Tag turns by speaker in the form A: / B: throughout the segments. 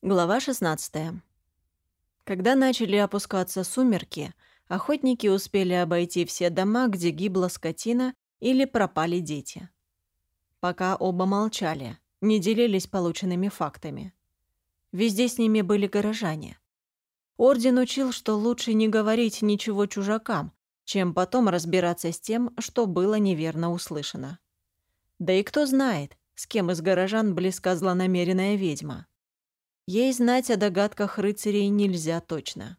A: Глава 16. Когда начали опускаться сумерки, охотники успели обойти все дома, где гибла скотина или пропали дети. Пока оба молчали, не делились полученными фактами. Везде с ними были горожане. Орден учил, что лучше не говорить ничего чужакам, чем потом разбираться с тем, что было неверно услышано. Да и кто знает, с кем из горожан близка злонамеренная ведьма. Ей знать о догадках рыцарей нельзя точно.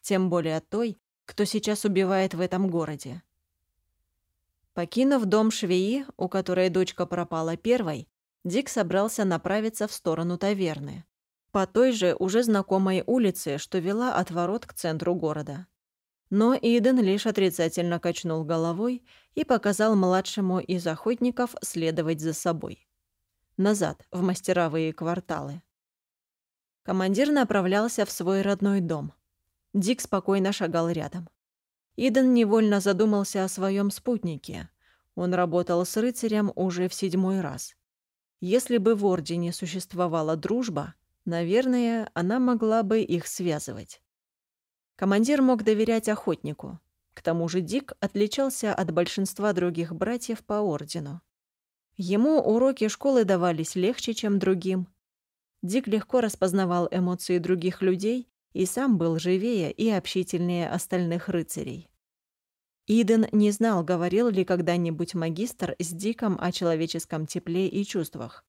A: Тем более той, кто сейчас убивает в этом городе. Покинув дом швеи, у которой дочка пропала первой, Дик собрался направиться в сторону таверны. По той же уже знакомой улице, что вела от ворот к центру города. Но Иден лишь отрицательно качнул головой и показал младшему из охотников следовать за собой. Назад, в мастеровые кварталы. Командир направлялся в свой родной дом. Дик спокойно шагал рядом. Иден невольно задумался о своем спутнике. Он работал с рыцарем уже в седьмой раз. Если бы в Ордене существовала дружба, наверное, она могла бы их связывать. Командир мог доверять охотнику. К тому же Дик отличался от большинства других братьев по Ордену. Ему уроки школы давались легче, чем другим, Дик легко распознавал эмоции других людей и сам был живее и общительнее остальных рыцарей. Иден не знал, говорил ли когда-нибудь магистр с Диком о человеческом тепле и чувствах.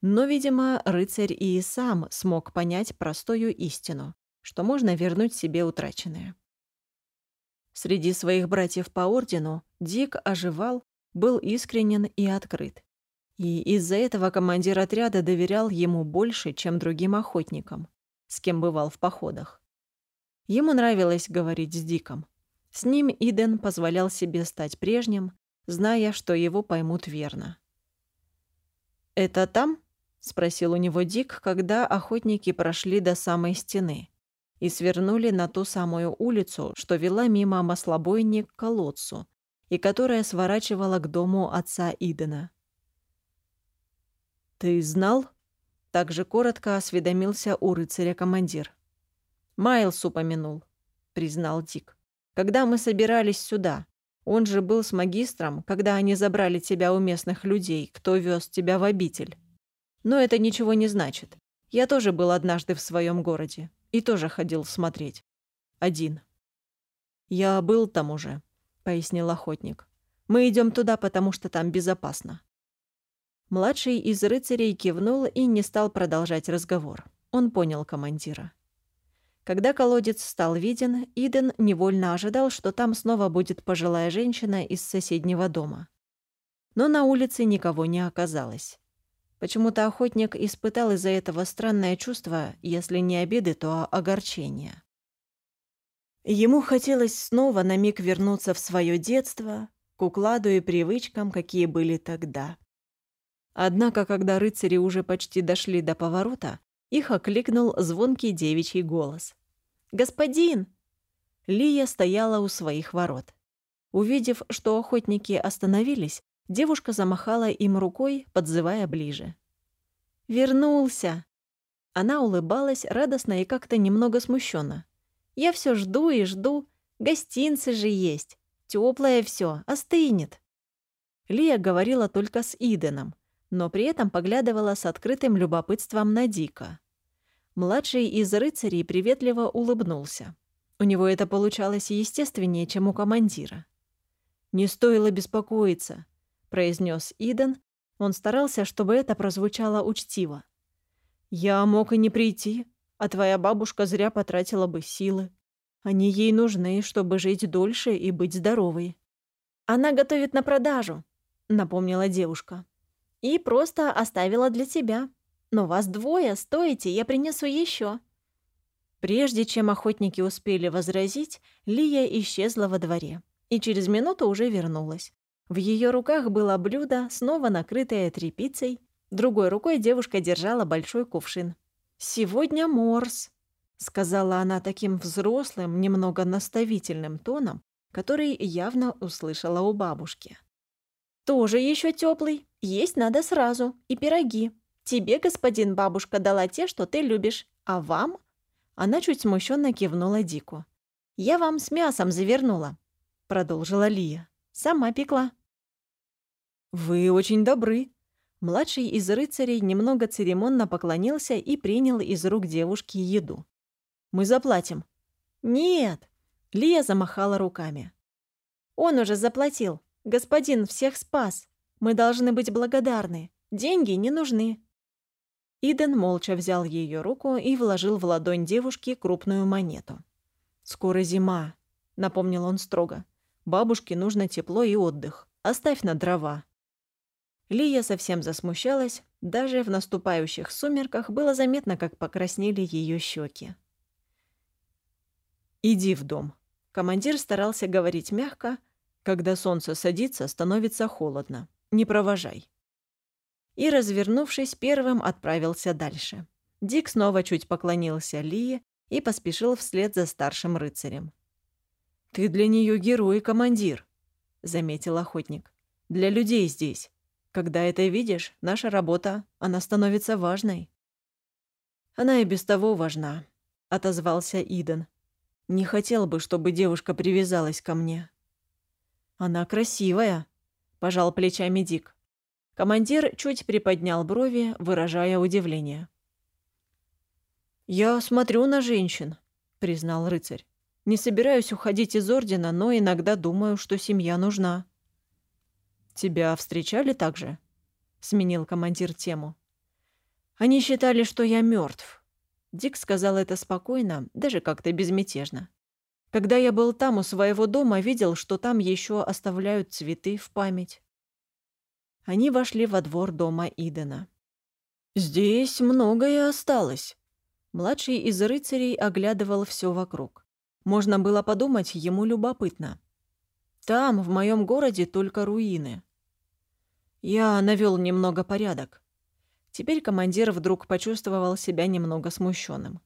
A: Но, видимо, рыцарь и сам смог понять простую истину, что можно вернуть себе утраченное. Среди своих братьев по ордену Дик оживал, был искренен и открыт. И из-за этого командир отряда доверял ему больше, чем другим охотникам, с кем бывал в походах. Ему нравилось говорить с Диком. С ним Иден позволял себе стать прежним, зная, что его поймут верно. «Это там?» — спросил у него Дик, когда охотники прошли до самой стены и свернули на ту самую улицу, что вела мимо маслобойни к колодцу и которая сворачивала к дому отца Идена. «Ты знал?» Также коротко осведомился у рыцаря командир. «Майлз упомянул», — признал Дик. «Когда мы собирались сюда, он же был с магистром, когда они забрали тебя у местных людей, кто вез тебя в обитель. Но это ничего не значит. Я тоже был однажды в своем городе и тоже ходил смотреть. Один». «Я был там уже», — пояснил охотник. «Мы идем туда, потому что там безопасно. Младший из рыцарей кивнул и не стал продолжать разговор. Он понял командира. Когда колодец стал виден, Иден невольно ожидал, что там снова будет пожилая женщина из соседнего дома. Но на улице никого не оказалось. Почему-то охотник испытал из-за этого странное чувство, если не обиды, то огорчения. Ему хотелось снова на миг вернуться в свое детство, к укладу и привычкам, какие были тогда. Однако, когда рыцари уже почти дошли до поворота, их окликнул звонкий девичий голос. «Господин!» Лия стояла у своих ворот. Увидев, что охотники остановились, девушка замахала им рукой, подзывая ближе. «Вернулся!» Она улыбалась радостно и как-то немного смущенно. «Я все жду и жду. Гостинцы же есть. Теплое все, остынет». Лия говорила только с Иденом, но при этом поглядывала с открытым любопытством на Дика. Младший из рыцарей приветливо улыбнулся. У него это получалось естественнее, чем у командира. «Не стоило беспокоиться», — произнес Иден. Он старался, чтобы это прозвучало учтиво. «Я мог и не прийти, а твоя бабушка зря потратила бы силы. Они ей нужны, чтобы жить дольше и быть здоровой». «Она готовит на продажу», — напомнила девушка и просто оставила для тебя. Но вас двое, стоите, я принесу еще. Прежде чем охотники успели возразить, Лия исчезла во дворе и через минуту уже вернулась. В ее руках было блюдо, снова накрытое тряпицей. Другой рукой девушка держала большой кувшин. «Сегодня морс», — сказала она таким взрослым, немного наставительным тоном, который явно услышала у бабушки. «Тоже еще теплый. Есть надо сразу. И пироги. Тебе, господин бабушка, дала те, что ты любишь, а вам?» Она чуть смущенно кивнула Дику. «Я вам с мясом завернула», — продолжила Лия. «Сама пекла».
B: «Вы очень добры». Младший из рыцарей немного церемонно поклонился и принял из рук девушки еду. «Мы заплатим».
A: «Нет», — Лия замахала руками. «Он уже заплатил. Господин всех спас. Мы должны быть благодарны. Деньги не нужны». Иден молча взял ее руку и вложил в ладонь девушки крупную монету.
B: «Скоро зима», — напомнил он строго. «Бабушке нужно тепло и отдых. Оставь на дрова».
A: Лия совсем засмущалась. Даже в наступающих сумерках было заметно, как покраснели ее щеки.
B: «Иди в дом». Командир старался говорить мягко. «Когда солнце садится, становится холодно. Не провожай»
A: и, развернувшись, первым отправился дальше. Дик снова чуть поклонился Лии и поспешил вслед за старшим рыцарем.
B: «Ты для нее герой, командир», — заметил охотник. «Для людей здесь. Когда это видишь, наша работа, она становится важной». «Она и без того важна», — отозвался Иден. «Не хотел бы, чтобы девушка привязалась ко мне».
A: «Она красивая», — пожал плечами Дик. Командир чуть приподнял брови, выражая удивление.
B: «Я смотрю на женщин», — признал рыцарь. «Не собираюсь уходить из Ордена, но иногда думаю, что семья нужна». «Тебя встречали так же?» — сменил командир тему. «Они считали, что я мертв. Дик сказал это спокойно, даже как-то безмятежно. Когда я был там у своего дома, видел, что там еще оставляют цветы в память. Они вошли во двор дома Идена. «Здесь многое осталось». Младший из рыцарей оглядывал все вокруг. Можно было подумать, ему любопытно. «Там, в моем городе, только руины». Я навел немного порядок. Теперь командир вдруг почувствовал себя немного смущенным.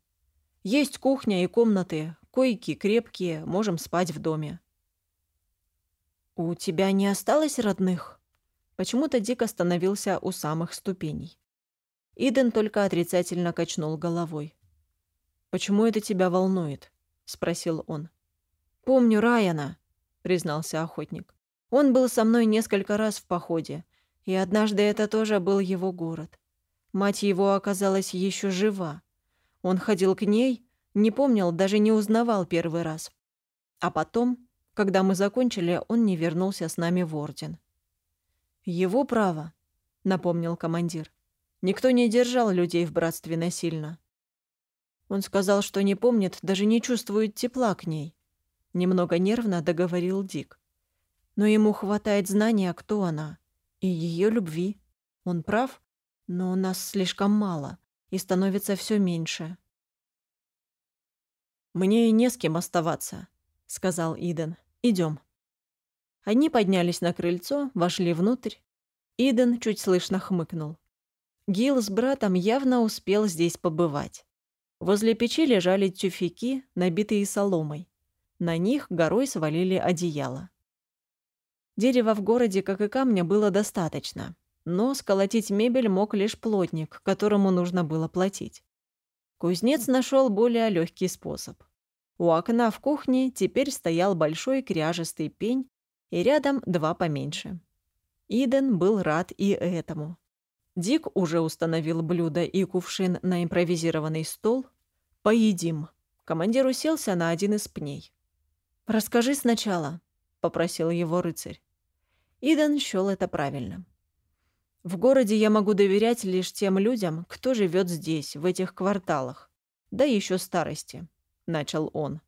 B: «Есть кухня и комнаты, койки крепкие, можем спать в доме». «У тебя не осталось родных?» Почему-то Дик остановился у самых ступеней. Иден только отрицательно качнул головой. «Почему это тебя волнует?» — спросил он. «Помню Райана», — признался охотник. «Он был со мной несколько раз в походе, и однажды это тоже был его город. Мать его оказалась еще жива. Он ходил к ней, не помнил, даже не узнавал первый раз. А потом, когда мы закончили, он не вернулся с нами в Орден. «Его право», — напомнил командир. «Никто не держал людей в братстве насильно». Он сказал, что не помнит, даже не чувствует тепла к ней. Немного нервно договорил Дик. Но ему хватает знания, кто она, и ее любви. Он прав, но нас слишком мало, и становится все меньше. «Мне не с кем оставаться», — сказал Иден. Идем. Они поднялись на крыльцо, вошли внутрь. Иден чуть слышно хмыкнул. Гил с братом явно успел здесь побывать. Возле печи лежали тюфяки, набитые соломой. На них горой свалили одеяло. Дерева в городе, как и камня, было достаточно, но сколотить мебель мог лишь плотник, которому нужно было платить. Кузнец нашел более легкий способ. У окна в кухне теперь стоял большой кряжестый пень, и рядом два поменьше. Иден был рад и этому. Дик уже установил блюдо и кувшин на импровизированный стол. «Поедим». Командир уселся на один из пней. «Расскажи сначала», — попросил его рыцарь. Иден счёл это правильно. «В городе я могу доверять лишь тем людям, кто живет здесь, в этих кварталах. Да еще старости», — начал он.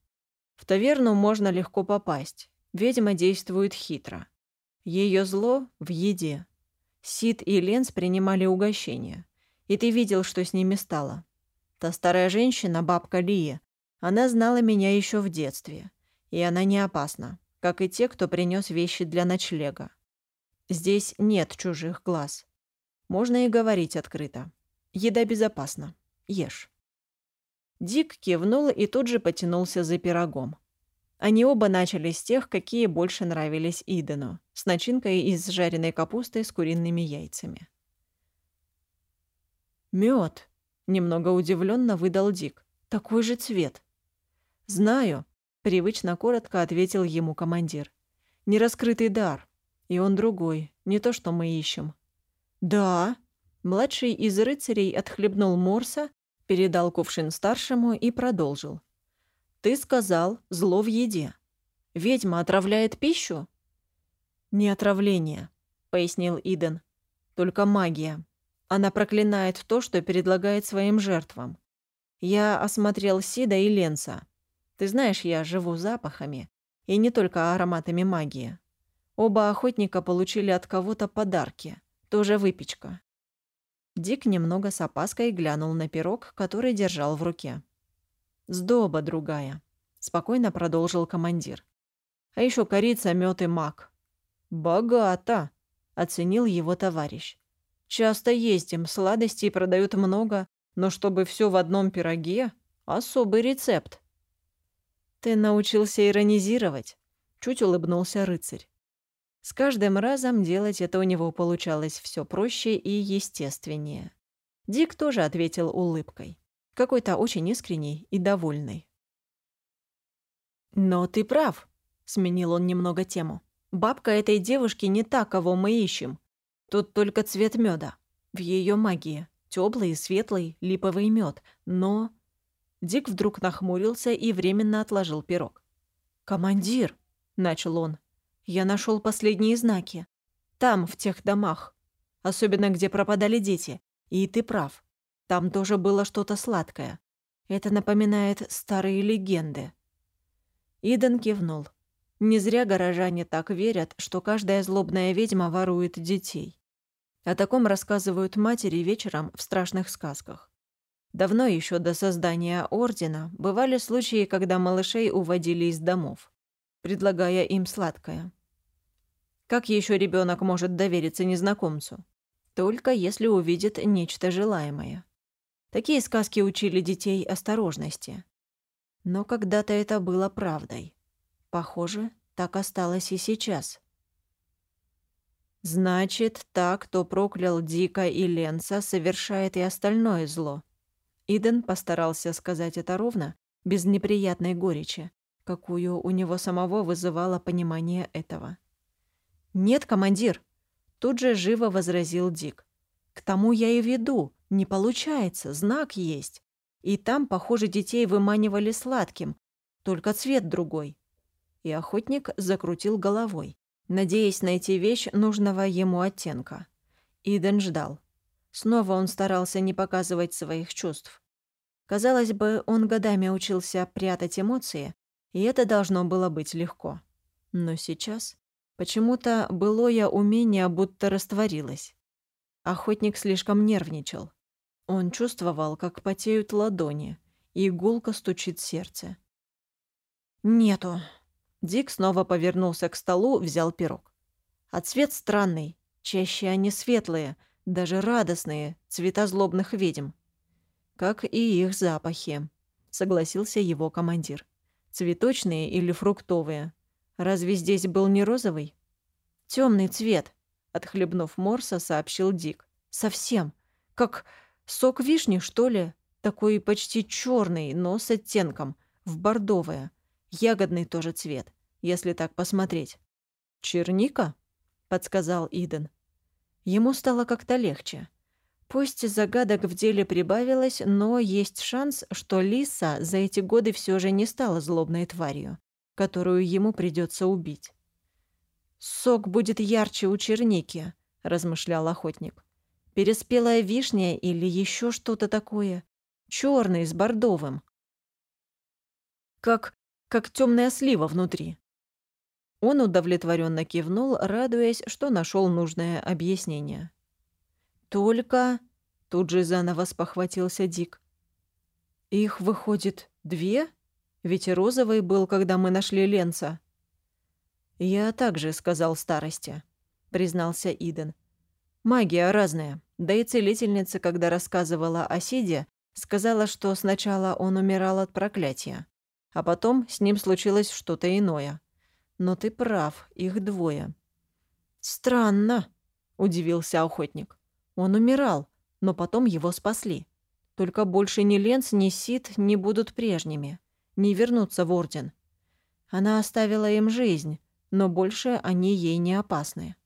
B: «В таверну можно легко попасть. Ведьма действует хитро. Ее зло в еде. Сид и Ленс принимали угощение. И ты видел, что с ними стало. Та старая женщина, бабка Лия, она знала меня еще в детстве. И она не опасна, как и те, кто принес вещи для ночлега. Здесь нет чужих глаз. Можно и говорить открыто. Еда безопасна. Ешь. Дик кивнул и тут же потянулся за пирогом. Они оба начали с тех, какие больше нравились Идену, с начинкой из жареной капусты с куриными яйцами.
A: Мед, немного удивленно выдал Дик. Такой же цвет. Знаю, привычно коротко ответил ему командир. Нераскрытый дар. И он другой, не то, что мы ищем. Да. Младший из рыцарей отхлебнул морса, передал кувшин старшему и продолжил. Ты сказал, зло в еде. Ведьма отравляет пищу? Не отравление, пояснил Иден. Только магия. Она проклинает то, что предлагает своим жертвам. Я осмотрел Сида и Ленса. Ты знаешь, я живу запахами, и не только ароматами магии. Оба охотника получили от кого-то подарки, тоже выпечка. Дик немного с опаской глянул на пирог, который держал в руке. «Сдоба другая», — спокойно продолжил командир. «А еще корица, мед и мак». «Богато», — оценил его товарищ. «Часто ездим, сладостей продают много, но чтобы все в одном пироге — особый рецепт. Ты научился иронизировать, чуть улыбнулся рыцарь. С каждым разом делать это у него получалось все проще и естественнее. Дик тоже ответил улыбкой, какой-то очень искренней и довольной. «Но ты прав», — сменил он немного тему. «Бабка этой девушки не та, кого мы ищем. Тут только цвет меда. В ее магии. Теплый, светлый, липовый мед, но... Дик вдруг нахмурился и временно отложил пирог. «Командир!» — начал он. «Я нашел последние знаки. Там, в тех домах. Особенно, где пропадали дети. И ты прав. Там тоже было что-то сладкое. Это напоминает старые легенды». Иден кивнул. Не зря горожане так верят, что каждая злобная ведьма ворует детей. О таком рассказывают матери вечером в страшных сказках. Давно еще до создания ордена бывали случаи, когда малышей уводили из домов, предлагая им сладкое. Как еще ребенок может довериться незнакомцу? Только если увидит нечто желаемое. Такие сказки учили детей осторожности. Но когда-то это было правдой. Похоже, так осталось и сейчас. Значит, та, кто проклял Дика и Ленца, совершает и остальное зло. Иден постарался сказать это ровно, без неприятной горечи, какую у него самого вызывало понимание этого. «Нет, командир!» Тут же живо возразил Дик. «К тому я и веду. Не получается, знак есть. И там, похоже, детей выманивали сладким, только цвет другой». И охотник закрутил головой надеясь найти вещь нужного ему оттенка. Иден ждал. Снова он старался не показывать своих чувств. Казалось бы, он годами учился прятать эмоции, и это должно было быть легко. Но сейчас почему-то былое умение будто растворилось. Охотник слишком нервничал. Он чувствовал, как потеют ладони, и гулко стучит сердце. «Нету», Дик снова повернулся к столу, взял пирог. А цвет странный. Чаще они светлые, даже радостные, цвета злобных ведьм. Как и их запахи, согласился его командир. Цветочные или фруктовые? Разве здесь был не розовый? Темный цвет, отхлебнув морса, сообщил Дик. Совсем. Как сок вишни, что ли? Такой почти черный, но с оттенком, в бордовое. Ягодный тоже цвет, если так посмотреть. «Черника?» — подсказал Иден. Ему стало как-то легче. Пусть загадок в деле прибавилось, но есть шанс, что Лиса за эти годы все же не стала злобной тварью, которую ему придется убить. «Сок будет ярче у черники», — размышлял охотник. «Переспелая вишня или еще что-то такое. Черный с бордовым». «Как как темная слива внутри. Он удовлетворенно кивнул, радуясь, что нашел нужное объяснение. «Только...» — тут же заново спохватился Дик. «Их, выходит, две? Ведь розовый был, когда мы нашли Ленца». «Я также сказал старости», — признался Иден. «Магия разная. Да и целительница, когда рассказывала о Сиде, сказала, что сначала он умирал от проклятия. А потом с ним случилось что-то иное. Но ты прав, их двое. «Странно», — удивился охотник. «Он умирал. но потом его спасли. Только больше ни Ленс, ни Сид не будут прежними, не вернутся в Орден. Она оставила им жизнь, но больше они ей не опасны.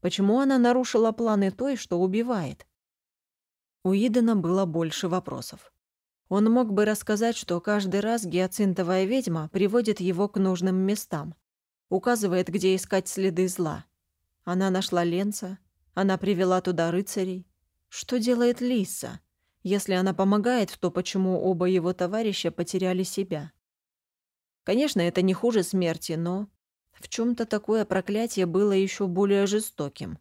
A: Почему она нарушила планы той, что убивает? У Идена было больше вопросов. Он мог бы рассказать, что каждый раз гиацинтовая ведьма приводит его к нужным местам, указывает, где искать следы зла. Она нашла Ленца, она привела туда рыцарей. Что делает Лиса? Если она помогает, то почему оба его товарища потеряли себя? Конечно, это не хуже смерти, но в чем то такое проклятие было еще более жестоким.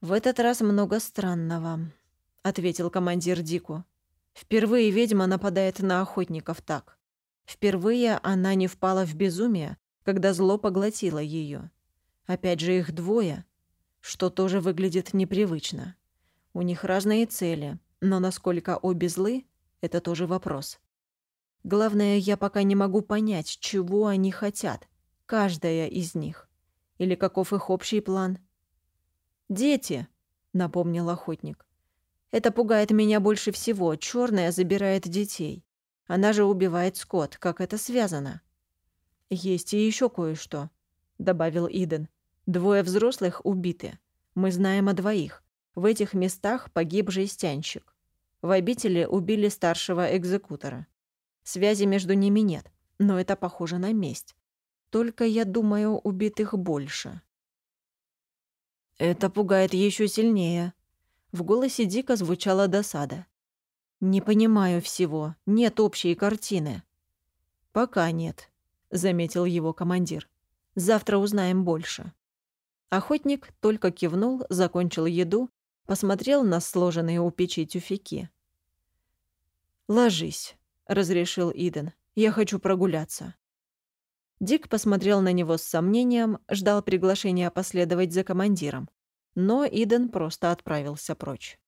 A: «В этот раз много странного», — ответил командир Дику. «Впервые ведьма нападает на охотников так. Впервые она не впала в безумие, когда зло поглотило ее. Опять же, их двое, что тоже выглядит непривычно. У них разные цели, но насколько обе злы — это тоже вопрос. Главное, я пока не могу понять, чего они хотят, каждая из них. Или каков их общий план. «Дети», — напомнил охотник. «Это пугает меня больше всего. Черная забирает детей. Она же убивает скот. Как это связано?» «Есть и еще кое-что», — добавил Иден. «Двое взрослых убиты. Мы знаем о двоих. В этих местах погиб жестянщик. В обители убили старшего экзекутора. Связи между ними нет, но это похоже на месть. Только, я думаю, убитых больше». «Это пугает еще сильнее». В голосе Дика звучала досада. «Не понимаю всего. Нет общей картины». «Пока нет», заметил его командир. Завтра узнаем больше. Охотник только кивнул, закончил еду, посмотрел на сложенные у печи тюфяки. «Ложись», — разрешил Иден. «Я хочу прогуляться». Дик посмотрел на него с сомнением, ждал приглашения последовать за командиром. Но Иден просто отправился прочь.